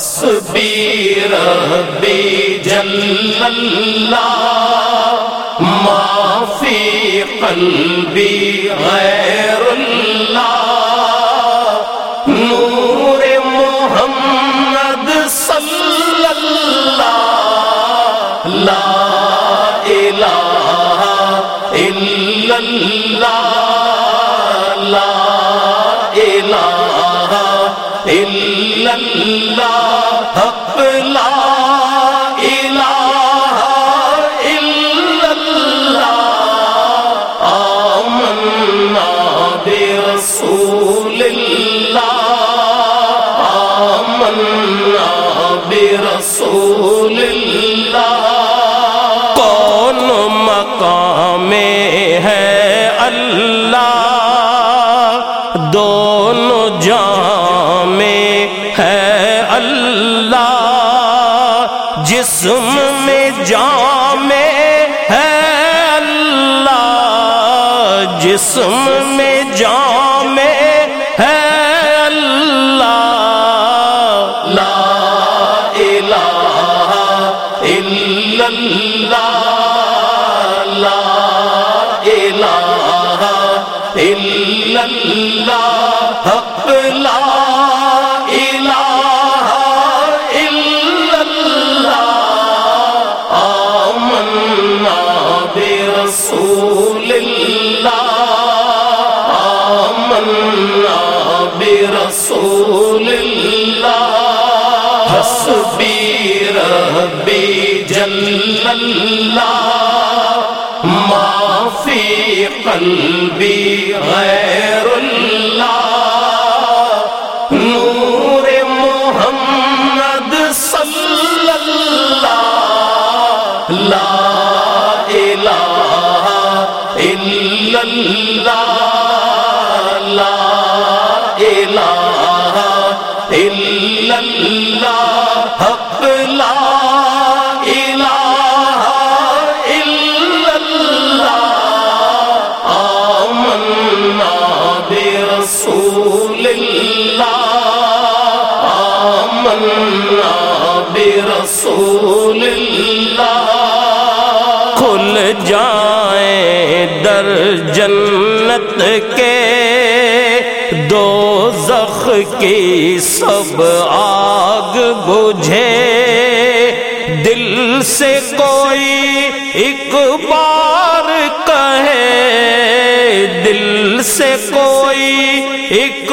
حسبی ربی جل اللہ ما فی قلبی غیر اللہ، نور محمد صلی اللہ، لا الہ الا اللہ، لا الہ الا اللہ۔ حق لا الہ الا اللہ آمنا برسول اللہ آمنا برسول اللہ۔ اللہ، جسم میں جام ہے اللہ، جسم میں جام ہے اللہ، لا الہ الا اللہ، لا الہ الا اللہ، حق لا اللہ ما قلبی غیر اللہ نور محمد صلی اللہ لا الہ الا اللہ لا الہ الا اللہ حق لا برسول اللہ۔ کھل جائیں در جنت کے۔ دو زخ کی سب آگ بجھے۔ دل سے کوئی ایک بار کہے۔ دل سے کوئی ایک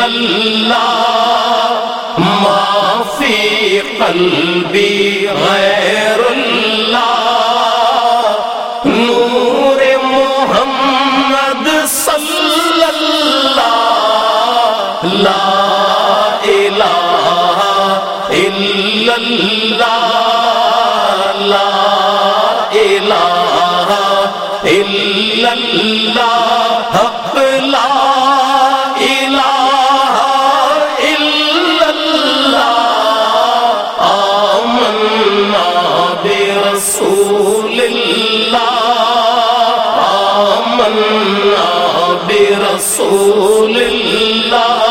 اللہ ما فی قلبی غیر اللہ نور محمد صلی اللہ لا الہ الا اللہ لا الہ الا اللہ حق لا رسول اللہ۔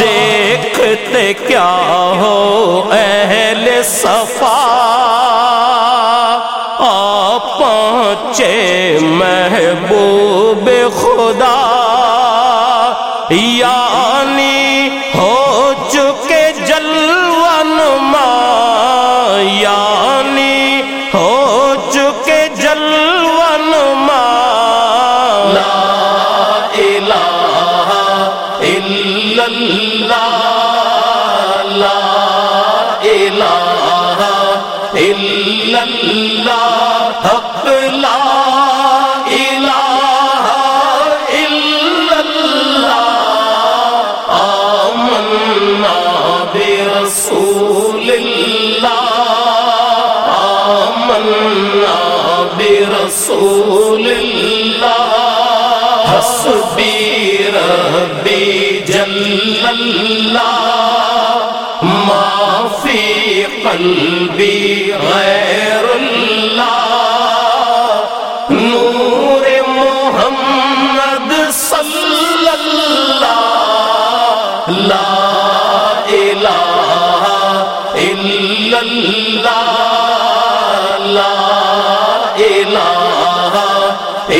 دیکھتے کیا ہو اہل صفا؟ آپ پہنچے محبوب خدا۔ اللہ حق لا الہ الا اللہ آمنا برسول اللہ، آمنا برسول اللہ۔ حسبی ربی جل اللہ۔ قلبی غیر اللہ، نور محمد صلی اللہ، لا الہ الا اللہ، لا الہ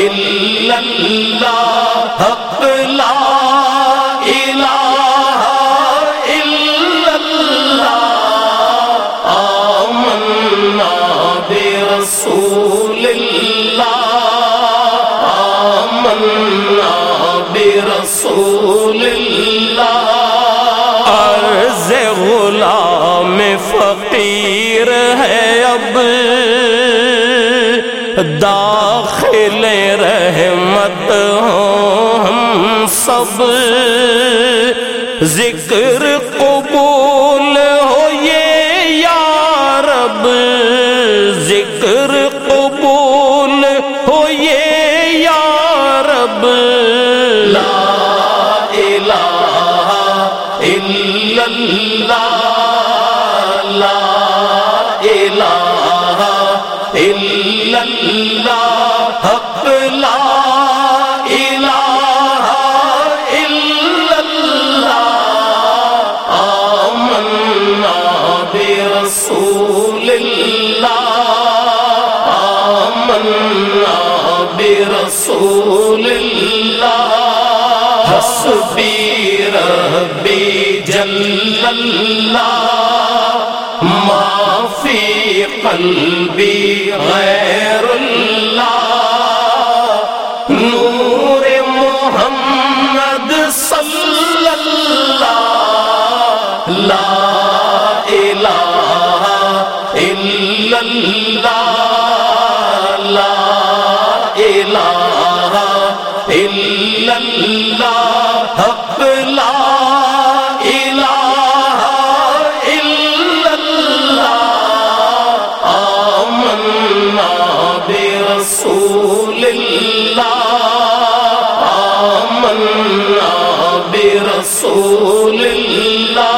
الا اللہ، حق لا برسول اللہ۔ عرض غلام فقیر ہے اب۔ داخل رحمت ہوں ہم سب۔ ذکر قبول ہو یہ یا رب۔ ذکر قبول ہو یہ اللہ لا الہ الا اللہ حق لا الہ الا اللہ آمنا برسول اللہ آمنا برسول اللہ حسبی اللہ ما قلبی غیر اللہ نور محمد صلی اللہ لا الہ الا اللہ لا الہ الا اللہ حق لا رسول اللہ آمنا برسول اللہ